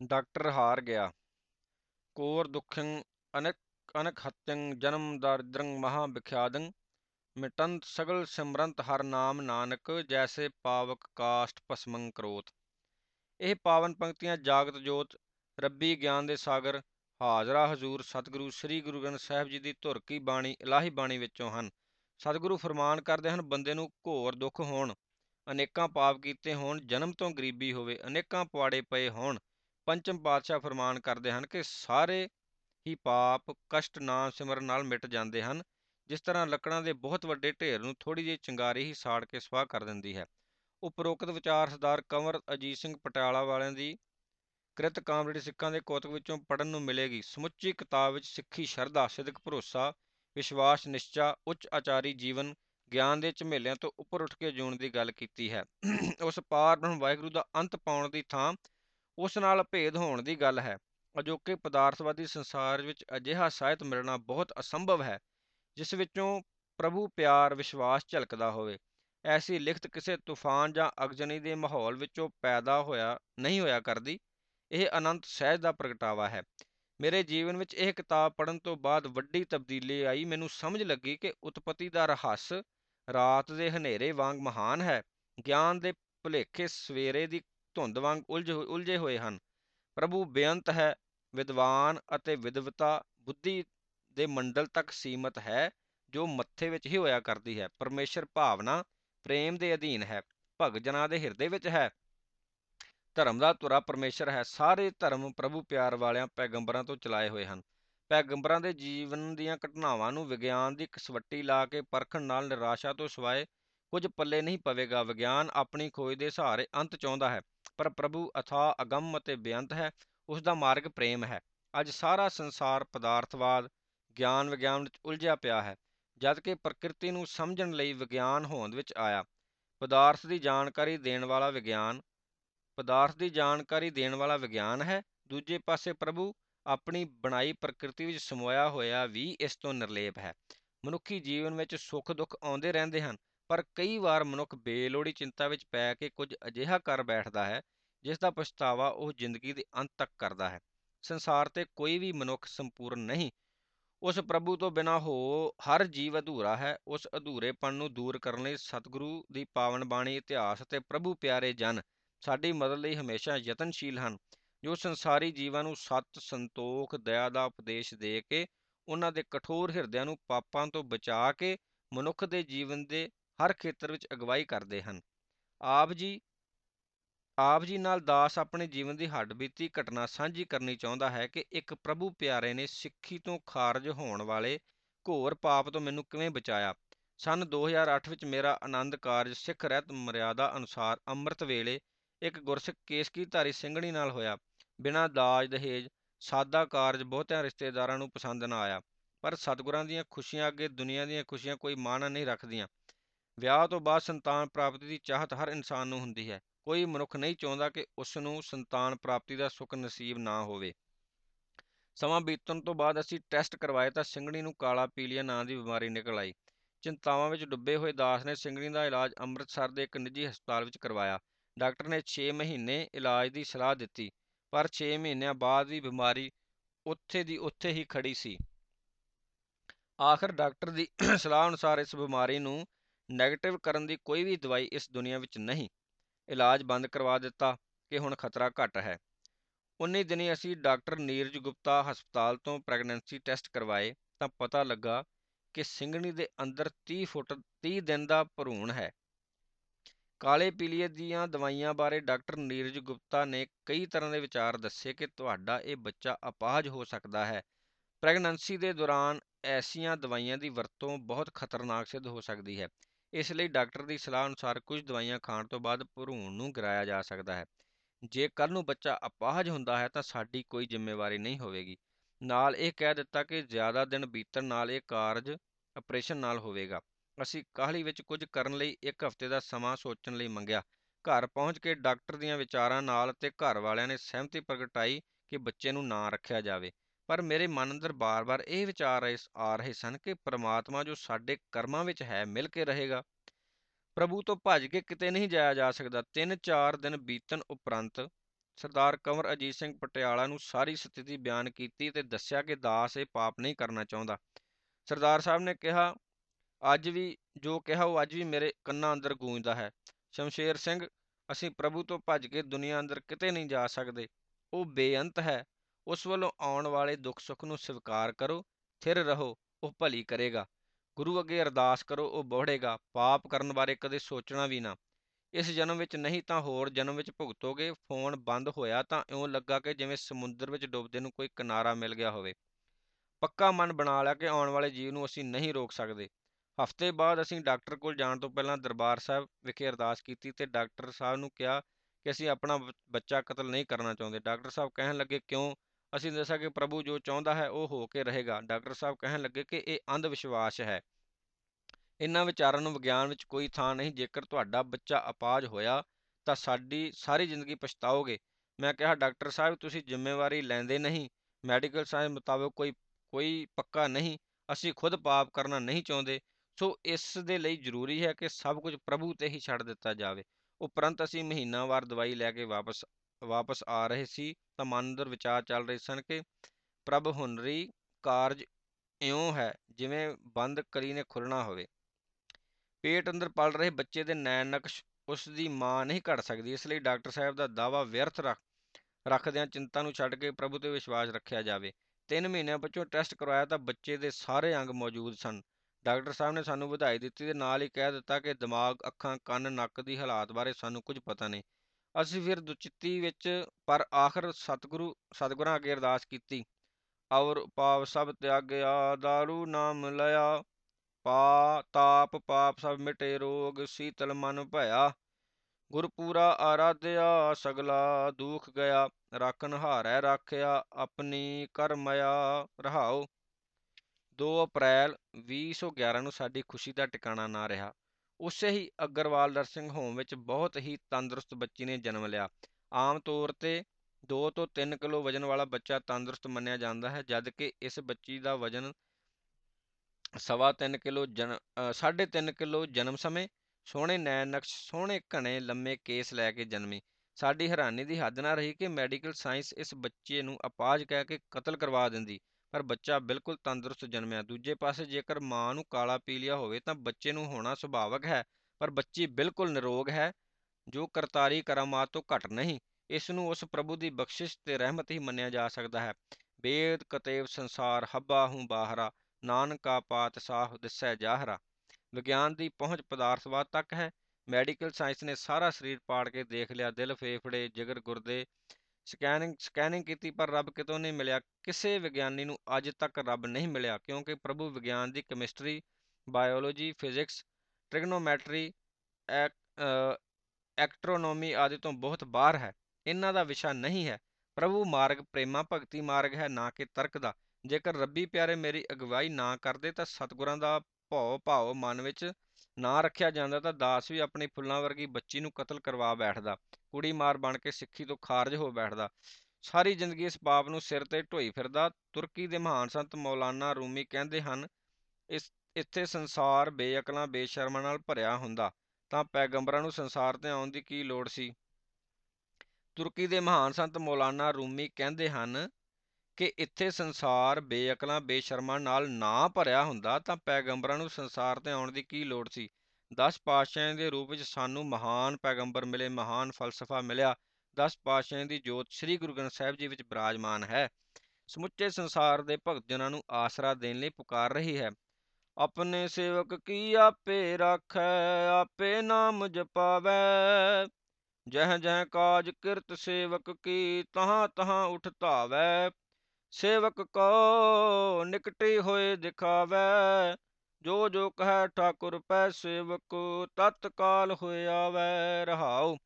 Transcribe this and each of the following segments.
Doctor ਹਾਰ ਗਿਆ। Core ਦੁਖੰ ਅਨਕ ਅਨਕ ਹਤਯੰ ਜਨਮ ਦਾਰਿਦ੍ਰੰ ਮਹਾ ਵਿਖਿਆਦੰ ਮਿਟੰਤ ਸਗਲ ਸਿਮਰੰਤ ਹਰ ਨਾਮ ਨਾਨਕ, ਜੈਸੇ ਪਾਵਕ ਕਾਸ਼ਟ ਭਸਮੰ ਕਰੋਤ। ਇਹ ਪਾਵਨ ਪੰਕਤੀਆਂ ਜਾਗਤ ਜੋਤ, ਰੱਬੀ ਗਿਆਨ ਦੇ ਸਾਗਰ, ਹਾਜ਼ਰਾ ਹਜ਼ੂਰ ਸਤਿਗੁਰੂ ਸ੍ਰੀ ਗੁਰੂ ਗ੍ਰੰਥ ਸਾਹਿਬ ਜੀ ਦੀ ਧੁਰ ਕੀ ਬਾਣੀ, ਇਲਾਹੀ ਬਾਣੀ ਵਿੱਚੋਂ ਹਨ। ਸਤਿਗੁਰੂ ਫਰਮਾਨ ਕਰਦੇ ਹਨ, ਬੰਦੇ ਨੂੰ ਘੋਰ ਦੁੱਖ ਹੋਣ, ਅਨੇਕਾਂ ਪਾਪ ਕੀਤੇ ਹੋਣ, ਜਨਮ ਤੋਂ ਗਰੀਬੀ ਹੋਵੇ, ਅਨੇਕਾਂ ਪਵਾੜੇ ਪਏ ਹੋਣ ਪੰਚਮ ਪਾਤਸ਼ਾਹ ਫਰਮਾਨ ਕਰਦੇ ਹਨ ਕਿ ਸਾਰੇ ਹੀ ਪਾਪ, ਕਸ਼ਟ, ਨਾਮ, ਸਿਮਰਨ ਨਾਲ ਮਿਟ ਜਾਂਦੇ ਹਨ, ਜਿਸ ਤਰ੍ਹਾਂ ਲੱਕੜਾਂ ਦੇ ਬਹੁਤ ਵੱਡੇ ਢੇਰ ਨੂੰ ਥੋੜੀ ਜਿਹੀ ਚਿੰਗਾਰੀ ਹੀ ਸਾੜ ਕੇ ਸਵਾਹ ਕਰ ਦਿੰਦੀ ਹੈ। ਉਪਰੋਕਤ ਵਿਚਾਰ ਸਰਦਾਰ ਕੰਵਰ ਅਜੀਤ ਸਿੰਘ ਪਟਿਆਲਾ ਵਾਲਿਆਂ ਦੀ ਕ੍ਰਿਤ ਕਾਮਰੇਡੀ ਸਿੱਖਾਂ ਦੇ ਕੋਤਕ ਵਿੱਚੋਂ ਪੜਨ ਨੂੰ ਮਿਲੇਗੀ। ਸਮੁੱਚੀ ਕਿਤਾਬ ਵਿੱਚ ਸਿੱਖੀ ਸ਼ਰਧਾ, ਸਿਦਕ, ਭਰੋਸਾ, ਵਿਸ਼ਵਾਸ, ਨਿਸ਼ਚਾ, ਉੱਚ ਆਚਾਰੀ ਜੀਵਨ, ਗਿਆਨ ਦੇ ਝਮੇਲਿਆਂ ਤੋਂ ਉੱਪਰ ਉੱਠ ਕੇ ਜੂਣ ਦੀ ਗੱਲ ਕੀਤੀ ਹੈ। ਉਸ ਪਾਰ ਨੂੰ ਵਾਹਿਗੁਰੂ ਦਾ ਅੰਤ ਪਾਉਣ ਦੀ ਥਾਂ ਉਸ ਨਾਲ ਭੇਦ ਹੋਣ ਦੀ ਗੱਲ ਹੈ ਅਜੋਕੇ ਪਦਾਰਥਵਾਦੀ ਸੰਸਾਰ ਵਿੱਚ ਅਜਿਹਾ ਸਾਹਿਤ ਮਿਲਣਾ ਬਹੁਤ ਅਸੰਭਵ ਹੈ, ਜਿਸ ਵਿੱਚੋਂ ਪ੍ਰਭੂ ਪਿਆਰ, ਵਿਸ਼ਵਾਸ ਝਲਕਦਾ ਹੋਵੇ। ਐਸੀ ਲਿਖਤ ਕਿਸੇ ਤੂਫਾਨ ਜਾਂ ਅਗਜਨੀ ਦੇ ਮਾਹੌਲ ਵਿੱਚੋਂ ਪੈਦਾ ਹੋਇਆ ਨਹੀਂ ਹੋਇਆ ਕਰਦੀ, ਇਹ ਅਨੰਤ ਸਹਿਜ ਦਾ ਪ੍ਰਗਟਾਵਾ ਹੈ। ਮੇਰੇ ਜੀਵਨ ਵਿੱਚ ਇਹ ਕਿਤਾਬ ਪੜ੍ਹਨ ਤੋਂ ਬਾਅਦ ਵੱਡੀ ਤਬਦੀਲੀ ਆਈ। ਮੈਨੂੰ ਸਮਝ ਲੱਗੀ ਕਿ ਉਤਪਤੀ ਦਾ ਰਹੱਸ ਰਾਤ ਦੇ ਹਨੇਰੇ ਵਾਂਗ ਮਹਾਨ ਹੈ। ਗਿਆਨ ਦੇ ਭੁਲੇਖੇ ਸਵੇਰੇ ਦੀ ਧੁੰਦ ਵਾਂਗ ਉਲਝ ਉਲਝੇ ਹੋਏ ਹਨ। ਪ੍ਰਭੂ ਬੇਅੰਤ ਹੈ, ਵਿਦਵਾਨ ਅਤੇ ਵਿਦਵਤਾ ਬੁੱਧੀ ਦੇ ਮੰਡਲ ਤੱਕ ਸੀਮਤ ਹੈ, ਜੋ ਮੱਥੇ ਵਿੱਚ ਹੀ ਹੋਇਆ ਕਰਦੀ ਹੈ। ਪਰਮੇਸ਼ਰ ਭਾਵਨਾ ਪ੍ਰੇਮ ਦੇ ਅਧੀਨ ਹੈ ਭਗਜਨਾਂ ਦੇ ਹਿਰਦੇ ਵਿੱਚ ਹੈ। ਧਰਮ ਦਾ ਧੁਰਾ ਪਰਮੇਸ਼ਰ ਹੈ। ਸਾਰੇ ਧਰਮ ਪ੍ਰਭੂ ਪਿਆਰ ਵਾਲਿਆਂ ਪੈਗੰਬਰਾਂ ਤੋਂ ਚਲਾਏ ਹੋਏ ਹਨ। ਪੈਗੰਬਰਾਂ ਦੇ ਜੀਵਨ ਦੀਆਂ ਘਟਨਾਵਾਂ ਨੂੰ ਵਿਗਿਆਨ ਦੀ ਕਸਵੱਟੀ ਲਾ ਕੇ ਪਰਖਣ ਨਾਲ ਨਿਰਾਸ਼ਾ ਤੋਂ ਸਿਵਾਏ ਕੁਝ ਪੱਲੇ ਨਹੀਂ ਪਵੇਗਾ। ਵਿਗਿਆਨ ਆਪਣੀ ਖੋਜ ਦੇ ਸਹਾਰੇ ਅੰਤ ਚਾਹੁੰਦਾ ਹੈ। ਪਰ ਪ੍ਰਭੂ ਅਥਾ ਅਗੰਮ ਅਤੇ ਬੇਅੰਤ ਹੈ ਉਸ ਦਾ ਮਾਰਗ ਪ੍ਰੇਮ ਹੈ। ਅੱਜ ਸਾਰਾ ਸੰਸਾਰ ਪਦਾਰਥਵਾਦ, ਗਿਆਨ ਵਿਗਿਆਨ ਵਿੱਚ ਉਲਝਿਆ ਪਿਆ ਹੈ, ਜਦ ਕਿ ਪ੍ਰਕਿਰਤੀ ਨੂੰ ਸਮਝਣ ਲਈ ਵਿਗਿਆਨ ਹੋਂਦ ਵਿੱਚ ਆਇਆ। ਪਦਾਰਥ ਦੀ ਜਾਣਕਾਰੀ ਦੇਣ ਵਾਲਾ ਵਿਗਿਆਨ, ਪਦਾਰਥ ਦੀ ਜਾਣਕਾਰੀ ਦੇਣ ਵਾਲਾ ਵਿਗਿਆਨ ਹੈ। ਦੂਜੇ ਪਾਸੇ ਪ੍ਰਭੂ ਆਪਣੀ ਬਣਾਈ ਪ੍ਰਕਿਰਤੀ ਵਿੱਚ ਸਮੋਇਆ ਹੋਇਆ ਵੀ ਇਸ ਤੋਂ ਨਿਰਲੇਪ ਹੈ। ਮਨੁੱਖੀ ਜੀਵਨ ਵਿੱਚ ਸੁੱਖ ਦੁੱਖ ਆਉਂਦੇ ਰਹਿੰਦੇ ਹਨ ਪਰ ਕਈ ਵਾਰ ਮਨੁੱਖ ਬੇਲੋੜੀ ਚਿੰਤਾ ਵਿੱਚ ਪੈ ਕੇ ਕੁਝ ਅਜਿਹਾ ਕਰ ਬੈਠਦਾ ਹੈ, ਜਿਸ ਦਾ ਪਛਤਾਵਾ ਉਹ ਜ਼ਿੰਦਗੀ ਦੇ ਅੰਤ ਤੱਕ ਕਰਦਾ ਹੈ। ਸੰਸਾਰ ਤੇ ਕੋਈ ਵੀ ਮਨੁੱਖ ਸੰਪੂਰਨ ਨਹੀਂ। ਉਸ ਪ੍ਰਭੂ ਤੋਂ ਬਿਨਾ ਹੋ ਹਰ ਜੀਵ ਅਧੂਰਾ ਹੈ। ਉਸ ਅਧੂਰੇਪਣ ਨੂੰ ਦੂਰ ਕਰਨ ਲਈ ਸਤਿਗੁਰੂ ਦੀ ਪਾਵਨ ਬਾਣੀ, ਇਤਿਹਾਸ ਅਤੇ ਪ੍ਰਭੂ ਪਿਆਰੇ ਜਨ ਸਾਡੀ ਮਦਦ ਲਈ ਹਮੇਸ਼ਾ ਯਤਨਸ਼ੀਲ ਹਨ, ਜੋ ਸੰਸਾਰੀ ਜੀਵਾਂ ਨੂੰ ਸਤ ਸੰਤੋਖ, ਦਇਆ ਦਾ ਉਪਦੇਸ਼ ਦੇ ਕੇ ਉਹਨਾਂ ਦੇ ਕਠੋਰ ਹਿਰਦਿਆਂ ਨੂੰ ਪਾਪਾਂ ਤੋਂ ਬਚਾ ਕੇ ਮਨੁੱਖ ਦੇ ਜੀਵਨ ਦੇ ਹਰ ਖੇਤਰ ਵਿੱਚ ਅਗਵਾਈ ਕਰਦੇ ਹਨ। ਆਪ ਜੀ ਆਪ ਜੀ ਨਾਲ ਦਾਸ ਆਪਣੇ ਜੀਵਨ ਦੀ ਹੱਡਬੀਤੀ ਘਟਨਾ ਸਾਂਝੀ ਕਰਨੀ ਚਾਹੁੰਦਾ ਹੈ ਕਿ ਇੱਕ ਪ੍ਰਭੂ ਪਿਆਰੇ ਨੇ ਸਿੱਖੀ ਤੋਂ ਖਾਰਜ ਹੋਣ ਵਾਲੇ ਘੋਰ ਪਾਪ ਤੋਂ ਮੈਨੂੰ ਕਿਵੇਂ ਬਚਾਇਆ? ਸਨ 2008 ਵਿੱਚ ਮੇਰਾ ਆਨੰਦ ਕਾਰਜ ਸਿੱਖ ਰਹਿਤ ਮਰਿਆਦਾ ਅਨੁਸਾਰ ਅੰਮ੍ਰਿਤ ਵੇਲੇ ਇੱਕ ਗੁਰਸਿੱਖ ਕੇਸਕੀਧਾਰੀ ਸਿੰਘਣੀ ਨਾਲ ਹੋਇਆ। ਬਿਨਾਂ ਦਾਜ, ਦਹੇਜ, ਸਾਦਾ ਕਾਰਜ ਬਹੁਤਿਆਂ ਰਿਸ਼ਤੇਦਾਰਾਂ ਨੂੰ ਪਸੰਦ ਨਾ ਆਇਆ। ਪਰ ਸਤਿਗੁਰਾਂ ਦੀਆਂ ਖੁਸ਼ੀਆਂ ਅੱਗੇ ਦੁਨੀਆ ਦੀਆਂ ਖੁਸ਼ੀਆਂ ਕੋਈ ਮਾਣ ਨਹੀਂ ਰੱਖਦੀਆਂ। ਵਿਆਹ ਤੋਂ ਬਾਅਦ ਸੰਤਾਨ ਪ੍ਰਾਪਤੀ ਦੀ ਚਾਹਤ ਹਰ ਇਨਸਾਨ ਨੂੰ ਹੁੰਦੀ ਹੈ। ਕੋਈ ਮਨੁੱਖ ਨਹੀਂ ਚਾਹੁੰਦਾ ਕਿ ਉਸ ਨੂੰ ਸੰਤਾਨ ਪ੍ਰਾਪਤੀ ਦਾ ਸੁੱਖ ਨਸੀਬ ਨਾ ਹੋਵੇ। ਸਮਾਂ ਬੀਤਣ ਤੋਂ ਬਾਅਦ ਅਸੀਂ ਟੈਸਟ ਕਰਵਾਏ ਤਾਂ ਸਿੰਘਣੀ ਨੂੰ ਕਾਲਾ ਪੀਲੀਆ ਨਾਂ ਦੀ ਬਿਮਾਰੀ ਨਿਕਲ ਆਈ। ਚਿੰਤਾਵਾਂ ਵਿੱਚ ਡੁੱਬੇ ਹੋਏ ਦਾਸ ਨੇ ਸਿੰਘਣੀ ਦਾ ਇਲਾਜ ਅੰਮ੍ਰਿਤਸਰ ਦੇ ਇੱਕ ਨਿੱਜੀ ਹਸਪਤਾਲ ਵਿੱਚ ਕਰਵਾਇਆ। ਡਾਕਟਰ ਨੇ 6 ਮਹੀਨੇ ਇਲਾਜ ਦੀ ਸਲਾਹ ਦਿੱਤੀ, ਪਰ 6 ਮਹੀਨਿਆਂ ਬਾਅਦ ਵੀ ਬਿਮਾਰੀ ਉੱਥੇ ਦੀ ਉੱਥੇ ਹੀ ਖੜੀ ਸੀ। ਆਖਰ ਡਾਕਟਰ ਦੀ ਸਲਾਹ ਅਨੁਸਾਰ ਇਸ ਬਿਮਾਰੀ ਨੂੰ ਨੈਗੇਟਿਵ ਕਰਨ ਦੀ ਕੋਈ ਵੀ ਦਵਾਈ ਇਸ ਦੁਨੀਆ ਵਿੱਚ ਨਹੀਂ। ਇਲਾਜ ਬੰਦ ਕਰਵਾ ਦਿੱਤਾ ਕਿ ਹੁਣ ਖਤਰਾ ਘੱਟ ਹੈ। 19 ਦਿਨੀ ਅਸੀਂ ਡਾਕਟਰ ਨੀਰਜ ਗੁਪਤਾ ਹਸਪਤਾਲ ਤੋਂ ਪ੍ਰੈਗਨੈਂਸੀ ਟੈਸਟ ਕਰਵਾਏ ਤਾਂ ਪਤਾ ਲੱਗਾ ਕਿ ਸਿੰਗਣੀ ਦੇ ਅੰਦਰ 30 ਫੁੱਟ 30 ਦਿਨ ਦਾ ਭਰੂਣ ਹੈ। ਕਾਲੇ ਪੀਲੀਏ ਦੀਆਂ ਦਵਾਈਆਂ ਬਾਰੇ ਡਾਕਟਰ ਨੀਰਜ ਗੁਪਤਾ ਨੇ ਕਈ ਤਰ੍ਹਾਂ ਦੇ ਵਿਚਾਰ ਦੱਸੇ ਕਿ ਤੁਹਾਡਾ ਇਹ ਬੱਚਾ ਅਪਾਹਜ ਹੋ ਸਕਦਾ ਹੈ। ਪ੍ਰੈਗਨੈਂਸੀ ਦੇ ਦੌਰਾਨ ਐਸੀਆਂ ਦਵਾਈਆਂ ਦੀ ਵਰਤੋਂ ਬਹੁਤ ਖਤਰਨਾਕ ਸਿੱਧ ਹੋ ਸਕਦੀ ਹੈ। ਇਸ ਲਈ ਡਾਕਟਰ ਦੀ ਸਲਾਹ ਅਨੁਸਾਰ ਕੁਝ ਦਵਾਈਆਂ ਖਾਣ ਤੋਂ ਬਾਅਦ ਭਰੂਣ ਨੂੰ ਗਿਰਾਇਆ ਜਾ ਸਕਦਾ ਹੈ। ਜੇ ਕੱਲ ਨੂੰ ਬੱਚਾ ਅਪਾਹਜ ਹੁੰਦਾ ਹੈ ਤਾਂ ਸਾਡੀ ਕੋਈ ਜ਼ਿੰਮੇਵਾਰੀ ਨਹੀਂ ਹੋਵੇਗੀ। ਨਾਲ ਇਹ ਕਹਿ ਦਿੱਤਾ ਕਿ ਜ਼ਿਆਦਾ ਦਿਨ ਬੀਤਣ ਨਾਲ ਇਹ ਕਾਰਜ ਆਪਰੇਸ਼ਨ ਨਾਲ ਹੋਵੇਗਾ। ਅਸੀਂ ਕਾਹਲੀ ਵਿੱਚ ਕੁਝ ਕਰਨ ਲਈ ਇੱਕ ਹਫ਼ਤੇ ਦਾ ਸਮਾਂ ਸੋਚਣ ਲਈ ਮੰਗਿਆ। ਘਰ ਪਹੁੰਚ ਕੇ ਡਾਕਟਰ ਦੀਆਂ ਵਿਚਾਰਾਂ ਨਾਲ ਤੇ ਘਰ ਵਾਲਿਆਂ ਨੇ ਸਹਿਮਤੀ ਪ੍ਰਗਟਾਈ ਕਿ ਬੱਚੇ ਨੂੰ ਨਾ ਰੱਖਿਆ ਜਾਵੇ। ਪਰ ਮੇਰੇ ਮਨ ਅੰਦਰ ਬਾਰ-ਬਾਰ ਇਹ ਵਿਚਾਰ ਆ ਰਹੇ ਸਨ ਕਿ ਪ੍ਰਮਾਤਮਾ ਜੋ ਸਾਡੇ ਕਰਮਾਂ ਵਿੱਚ ਹੈ, ਮਿਲ ਕੇ ਰਹੇਗਾ। ਪ੍ਰਭੂ ਤੋਂ ਭੱਜ ਕੇ ਕਿਤੇ ਨਹੀਂ ਜਾਇਆ ਜਾ ਸਕਦਾ। 3-4 ਦਿਨ ਬੀਤਣ ਉਪਰੰਤ ਸਰਦਾਰ ਕੰਵਰ ਅਜੀਤ ਸਿੰਘ ਪਟਿਆਲਾ ਨੂੰ ਸਾਰੀ ਸਥਿਤੀ ਬਿਆਨ ਕੀਤੀ ਤੇ ਦੱਸਿਆ ਕਿ ਦਾਸ ਇਹ ਪਾਪ ਨਹੀਂ ਕਰਨਾ ਚਾਹੁੰਦਾ। ਸਰਦਾਰ ਸਾਹਿਬ ਨੇ ਕਿਹਾ, ਅੱਜ ਵੀ, ਜੋ ਕਿਹਾ ਉਹ ਅੱਜ ਵੀ ਮੇਰੇ ਕੰਨਾਂ ਅੰਦਰ ਗੂੰਜਦਾ ਹੈ। ਸ਼ਮਸ਼ੇਰ ਸਿੰਘ, ਅਸੀਂ ਪ੍ਰਭੂ ਤੋਂ ਭੱਜ ਕੇ ਦੁਨੀਆ ਅੰਦਰ ਕਿਤੇ ਨਹੀਂ ਜਾ ਸਕਦੇ। ਉਹ ਬੇਅੰਤ ਹੈ। ਉਸ ਵੱਲੋਂ ਆਉਣ ਵਾਲੇ ਦੁੱਖ ਸੁੱਖ ਨੂੰ ਸਵੀਕਾਰ ਕਰੋ ਥਿਰ ਰਹੋ, ਉਹ ਭਲੀ ਕਰੇਗਾ। ਗੁਰੂ ਅੱਗੇ ਅਰਦਾਸ ਕਰੋ, ਉਹ ਬੋੜੇਗਾ ਪਾਪ ਕਰਨ ਬਾਰੇ ਕਦੇ ਸੋਚਣਾ ਵੀ ਨਾ। ਇਸ ਜਨਮ ਵਿੱਚ ਨਹੀਂ ਤਾਂ ਹੋਰ ਜਨਮ ਵਿੱਚ ਭੁਗਤੋਗੇ। ਫੋਨ ਬੰਦ ਹੋਇਆ ਤਾਂ ਇਉਂ ਲੱਗਾ ਕਿ ਜਿਵੇਂ ਸਮੁੰਦਰ ਵਿੱਚ ਡੁੱਬਦੇ ਨੂੰ ਕੋਈ ਕਿਨਾਰਾ ਮਿਲ ਗਿਆ ਹੋਵੇ। ਪੱਕਾ ਮਨ ਬਣਾ ਲਿਆ ਕਿ ਆਉਣ ਵਾਲੇ ਜੀਵ ਨੂੰ ਅਸੀਂ ਨਹੀਂ ਰੋਕ ਸਕਦੇ। ਹਫ਼ਤੇ ਬਾਅਦ ਅਸੀਂ ਡਾਕਟਰ ਕੋਲ ਜਾਣ ਤੋਂ ਪਹਿਲਾਂ ਦਰਬਾਰ ਸਾਹਿਬ ਵਿਖੇ ਅਰਦਾਸ ਕੀਤੀ ਤੇ ਡਾਕਟਰ ਸਾਹਿਬ ਨੂੰ ਕਿਹਾ ਕਿ ਅਸੀਂ ਆਪਣਾ ਬੱਚਾ ਕਤਲ ਨਹੀਂ ਕਰਨਾ ਚਾਹੁੰਦੇ। ਡਾਕਟਰ ਸਾਹਿਬ ਕਹਿਣ ਲੱਗੇ, ਕਿਉਂ? ਅਸੀਂ ਦੱਸਿਆ ਕਿ ਪ੍ਰਭੂ ਜੋ ਚਾਹੁੰਦਾ ਹੈ ਉਹ ਹੋ ਕੇ ਰਹੇਗਾ। ਡਾਕਟਰ ਸਾਹਿਬ ਕਹਿਣ ਲੱਗੇ ਕਿ ਇਹ ਅੰਧ ਵਿਸ਼ਵਾਸ ਹੈ। ਇਹਨਾਂ ਵਿਚਾਰਾਂ ਨੂੰ ਵਿਗਿਆਨ ਵਿੱਚ ਕੋਈ ਥਾਂ ਨਹੀਂ। ਜੇਕਰ ਤੁਹਾਡਾ ਬੱਚਾ ਅਪਾਜ ਹੋਇਆ, ਤਾਂ ਸਾਡੀ ਸਾਰੀ ਜ਼ਿੰਦਗੀ ਪਛਤਾਓਗੇ। ਮੈਂ ਕਿਹਾ, ਡਾਕਟਰ ਸਾਹਿਬ, ਤੁਸੀਂ ਜ਼ਿੰਮੇਵਾਰੀ ਲੈਂਦੇ ਨਹੀਂ। ਮੈਡੀਕਲ ਸਾਇੰਸ ਮੁਤਾਬਕ ਕੋਈ ਕੋਈ ਪੱਕਾ ਨਹੀਂ। ਅਸੀਂ ਖੁਦ ਪਾਪ ਕਰਨਾ ਨਹੀਂ ਚਾਹੁੰਦੇ। ਸੋ ਇਸ ਦੇ ਲਈ ਜ਼ਰੂਰੀ ਹੈ ਕਿ ਸਭ ਕੁਝ ਪ੍ਰਭੂ ਤੇ ਹੀ ਛੱਡ ਦਿੱਤਾ ਜਾਵੇ। ਉਪਰੰਤ ਅਸੀਂ ਮਹੀਨਾਵਾਰ ਦਵਾਈ ਲੈ ਕੇ ਵਾਪਸ ਵਾਪਸ ਆ ਰਹੇ ਸੀ ਤਾਂ ਮਨ ਅੰਦਰ ਵਿਚਾਰ ਚੱਲ ਰਹੇ ਸਨ ਕਿ ਪ੍ਰਭ ਹੁਨਰੀ ਕਾਰਜ ਇਉਂ ਹੈ ਜਿਵੇਂ ਬੰਦ ਕਲੀ ਨੇ ਖੁੱਲਣਾ ਹੋਵੇ। ਪੇਟ ਅੰਦਰ ਪਲ ਰਹੇ ਬੱਚੇ ਦੇ ਨੈਣ ਨਕਸ਼ ਉਸ ਦੀ ਮਾਂ ਨਹੀਂ ਘੜ ਸਕਦੀ, ਇਸ ਲਈ ਡਾਕਟਰ ਸਾਹਿਬ ਦਾ ਦਾਵਾ ਵਿਅਰਥ ਰੱਖ, ਰੱਖਦਿਆਂ ਚਿੰਤਾ ਨੂੰ ਛੱਡ ਕੇ ਪ੍ਰਭੂ ਤੇ ਵਿਸ਼ਵਾਸ ਰੱਖਿਆ ਜਾਵੇ। ਤਿੰਨ ਮਹੀਨਿਆਂ ਪਿਛੋਂ ਟੈਸਟ ਕਰਵਾਇਆ ਤਾਂ ਬੱਚੇ ਦੇ ਸਾਰੇ ਅੰਗ ਮੌਜੂਦ ਸਨ। ਡਾਕਟਰ ਸਾਹਿਬ ਨੇ ਸਾਨੂੰ ਵਧਾਈ ਦਿੱਤੀ ਤੇ ਨਾਲ ਹੀ ਕਹਿ ਦਿੱਤਾ ਕਿ ਦਿਮਾਗ, ਅੱਖਾਂ, ਕੰਨ, ਨੱਕ ਦੀ ਹਾਲਾਤ ਬਾਰੇ ਸਾਨੂੰ ਕੁਝ ਪਤਾ ਨਹੀਂ। ਅਸੀਂ ਫਿਰ ਦੁਚਿੱਤੀ ਵਿੱਚ ਪਰ ਆਖਰ ਸਤਿਗੁਰੂ, ਸਤਿਗੁਰਾਂ ਅੱਗੇ ਅਰਦਾਸ ਕੀਤੀ। ਔਰ ਪਾਪ ਸਭ ਤਿਆਗਿਆ, ਦਾਰੂ ਨਾਮ ਲਿਆ। ਪਾ, ਤਾਪ ਪਾਪ ਸਭ ਮਿਟੇ, ਰੋਗ ਸੀਤਲ ਮਨ ਭਇਆ। ਗੁਰਪੂਰਾ ਆਰਾਧਿਆ, ਸਗਲਾ ਦੁਖ ਗਿਆ। ਰਾਖਨ ਹਾਰੈ ਰਾਖਿਆ, ਆਪਣੀ ਕਰਮਇਆ ਰਹਾਓ 2 ਅਪ੍ਰੈਲ 2011 ਨੂੰ ਸਾਡੀ ਖੁਸ਼ੀ ਦਾ ਟਿਕਾਣਾ ਨਾ ਰਿਹਾ। ਉਸੇ ਹੀ ਅਗਰਵਾਲ ਨਰਸਿੰਗ ਹੋਮ ਵਿੱਚ ਬਹੁਤ ਹੀ ਤੰਦਰੁਸਤ ਬੱਚੀ ਨੇ ਜਨਮ ਲਿਆ। ਆਮ ਤੌਰ ਤੇ 2 ਤੋਂ 3 ਕਿਲੋ ਵਜਨ ਵਾਲਾ ਬੱਚਾ ਤੰਦਰੁਸਤ ਮੰਨਿਆ ਜਾਂਦਾ ਹੈ ਜਦਕਿ ਇਸ ਬੱਚੀ ਦਾ ਵਜਨ ਸਵਾ 3 ਕਿਲੋ ਜਨ 3.5 ਕਿਲੋ ਜਨਮ ਸਮੇਂ, ਸੋਹਣੇ ਨੈਣ ਨਕਸ਼, ਸੋਹਣੇ ਘਣੇ ਲੰਮੇ ਕੇਸ ਲੈ ਕੇ ਜਨਮੀ। ਸਾਡੀ ਹੈਰਾਨੀ ਦੀ ਹੱਦ ਨਾ ਰਹੀ ਕਿ ਮੈਡੀਕਲ ਸਾਇੰਸ ਇਸ ਬੱਚੇ ਨੂੰ ਅਪਾਜ ਕਹਿ ਕੇ ਕਤਲ ਕਰਵਾ ਦਿੰਦੀ। ਪਰ ਬੱਚਾ ਬਿਲਕੁਲ ਤੰਦਰੁਸਤ ਜਨਮਿਆ ਦੂਜੇ ਪਾਸੇ ਜੇਕਰ ਮਾਂ ਨੂੰ ਕਾਲਾ ਪੀਲੀਆ ਹੋਵੇ ਤਾਂ ਬੱਚੇ ਨੂੰ ਹੋਣਾ ਸੁਭਾਵਕ ਹੈ, ਪਰ ਬੱਚੀ ਬਿਲਕੁਲ ਨਿਰੋਗ ਹੈ, ਜੋ ਕਰਤਾਰੀ ਕਰਾਮਾਤ ਤੋਂ ਘਟ ਨਹੀਂ। ਇਸ ਨੂੰ ਉਸ ਪ੍ਰਭੂ ਦੀ ਬਖਸ਼ਿਸ਼ ਤੇ ਰਹਿਮਤ ਹੀ ਮੰਨਿਆ ਜਾ ਸਕਦਾ ਹੈ। ਬੇਦ ਕਤੇਵ ਸੰਸਾਰ ਹੱਬਾ ਹੂੰ ਬਾਹਰਾ, ਨਾਨਕਾ ਪਾਤ ਸਾਹ ਦਿਸੈ ਜਾਹਰਾ। ਵਿਗਿਆਨ ਦੀ ਪਹੁੰਚ ਪਦਾਰਥਵਾਦ ਤੱਕ ਹੈ। ਮੈਡੀਕਲ ਸਾਇੰਸ ਨੇ ਸਾਰਾ ਸਰੀਰ ਪਾੜ ਕੇ ਦੇਖ ਲਿਆ। ਦਿਲ ਫੇਫੜੇ, ਜਿਗਰ ਗੁਰਦੇ ਸਕੈਨਿੰਗ ਸਕੈਨਿੰਗ ਕੀਤੀ ਪਰ ਰੱਬ ਕਿਤੋਂ ਨਹੀਂ ਮਿਲਿਆ। ਕਿਸੇ ਵਿਗਿਆਨੀ ਨੂੰ ਅੱਜ ਤੱਕ ਰੱਬ ਨਹੀਂ ਮਿਲਿਆ ਕਿਉਂਕਿ ਪ੍ਰਭੂ ਵਿਗਿਆਨ ਦੀ chemistry, biology, physics, trigonometry astronomy ਆਦਿ ਤੋਂ ਬਹੁਤ ਬਾਹਰ ਹੈ। ਇਹਨਾਂ ਦਾ ਵਿਸ਼ਾ ਨਹੀਂ ਹੈ। ਪ੍ਰਭੂ ਮਾਰਗ ਪ੍ਰੇਮਾ ਭਗਤੀ ਮਾਰਗ ਹੈ ਨਾ ਕਿ ਤਰਕ ਦਾ। ਜੇਕਰ ਰੱਬੀ ਪਿਆਰੇ ਮੇਰੀ ਅਗਵਾਈ ਨਾ ਕਰਦੇ ਤਾਂ ਸਤਿਗੁਰਾਂ ਦਾ ਭਉ ਭਾਉ ਮਨ ਵਿੱਚ ਨਾ ਰੱਖਿਆ ਜਾਂਦਾ ਤਾਂ ਦਾਸ ਵੀ ਆਪਣੀ ਫੁੱਲਾਂ ਵਰਗੀ ਬੱਚੀ ਨੂੰ ਕਤਲ ਕਰਵਾ ਬੈਠਦਾ। ਕੁੜੀ ਮਾਰ ਬਣ ਕੇ ਸਿੱਖੀ ਤੋਂ ਖਾਰਜ ਹੋ ਬੈਠਦਾ। ਸਾਰੀ ਜ਼ਿੰਦਗੀ ਇਸ ਪਾਪ ਨੂੰ ਸਿਰ ਤੇ ਢੋਈ ਫਿਰਦਾ। ਤੁਰਕੀ ਦੇ ਮਹਾਨ ਸੰਤ ਮੌਲਾਨਾ ਰੂਮੀ ਕਹਿੰਦੇ ਹਨ, ਇਸ, ਇੱਥੇ ਸੰਸਾਰ ਬੇਅਕਲਾਂ, ਬੇਸ਼ਰਮਾਂ ਨਾਲ ਭਰਿਆ ਹੁੰਦਾ, ਤਾਂ ਪੈਗੰਬਰਾਂ ਨੂੰ ਸੰਸਾਰ ਤੇ ਆਉਣ ਦੀ ਕੀ ਲੋੜ ਸੀ? ਤੁਰਕੀ ਦੇ ਮਹਾਨ ਸੰਤ ਮੌਲਾਨਾ ਰੂਮੀ ਕਹਿੰਦੇ ਹਨ ਕਿ ਇੱਥੇ ਸੰਸਾਰ ਬੇਅਕਲਾਂ, ਬੇਸ਼ਰਮਾਂ ਨਾਲ ਨਾ ਭਰਿਆ ਹੁੰਦਾ, ਤਾਂ ਪੈਗੰਬਰਾਂ ਨੂੰ ਸੰਸਾਰ ਤੇ ਆਉਣ ਦੀ ਕੀ ਲੋੜ ਸੀ? ਦਸ ਪਾਤਸ਼ਾਹਾਂ ਦੇ ਰੂਪ ਵਿੱਚ ਸਾਨੂੰ ਮਹਾਨ ਪੈਗੰਬਰ ਮਿਲੇ, ਮਹਾਨ ਫਲਸਫਾ ਮਿਲਿਆ। ਦਸ ਪਾਤਸ਼ਾਹਾਂ ਦੀ ਜੋਤ ਸ੍ਰੀ ਗੁਰੂ ਗ੍ਰੰਥ ਸਾਹਿਬ ਜੀ ਵਿੱਚ ਬਿਰਾਜਮਾਨ ਹੈ। ਸਮੁੱਚੇ ਸੰਸਾਰ ਦੇ ਭਗਤ ਜਨਾਂ ਨੂੰ ਆਸਰਾ ਦੇਣ ਲਈ ਪੁਕਾਰ ਰਹੀ ਹੈ। ਆਪਣੇ ਸੇਵਕ ਕੀ ਆਪੇ ਰੱਖੈ, ਆਪੇ ਨਾਮ ਜਪਾਵੈ। ਜਹ ਜਹ ਕਾਜ ਕਿਰਤ ਸੇਵਕ ਕੀ ਤਹਾਂ ਤਹਾਂ ਉਠ ਧਾਵੈ। ਸੇਵਕ ਕੋ ਨਿਕਟੇ ਹੋਏ ਦਿਖਾਵੈ। ਜੋ ਜੋ ਕਹੈ ਠਾਕੁਰ ਪੈ ਸੇਵਕ ਤਤਕਾਲ ਹੋਇ ਆਵੈ ਰਹਾਉ।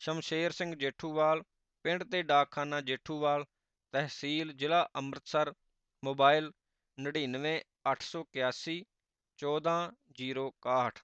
ਸ਼ਮਸ਼ੇਰ ਸਿੰਘ ਜੇਠੂਵਾਲ, ਪਿੰਡ ਤੇ ਡਾਕਖਾਨਾ ਜੇਠੂਵਾਲ, ਤਹਿਸੀਲ ਜ਼ਿਲ੍ਹਾ ਅੰਮ੍ਰਿਤਸਰ, ਮੋਬਾਈਲ 99 881 14 061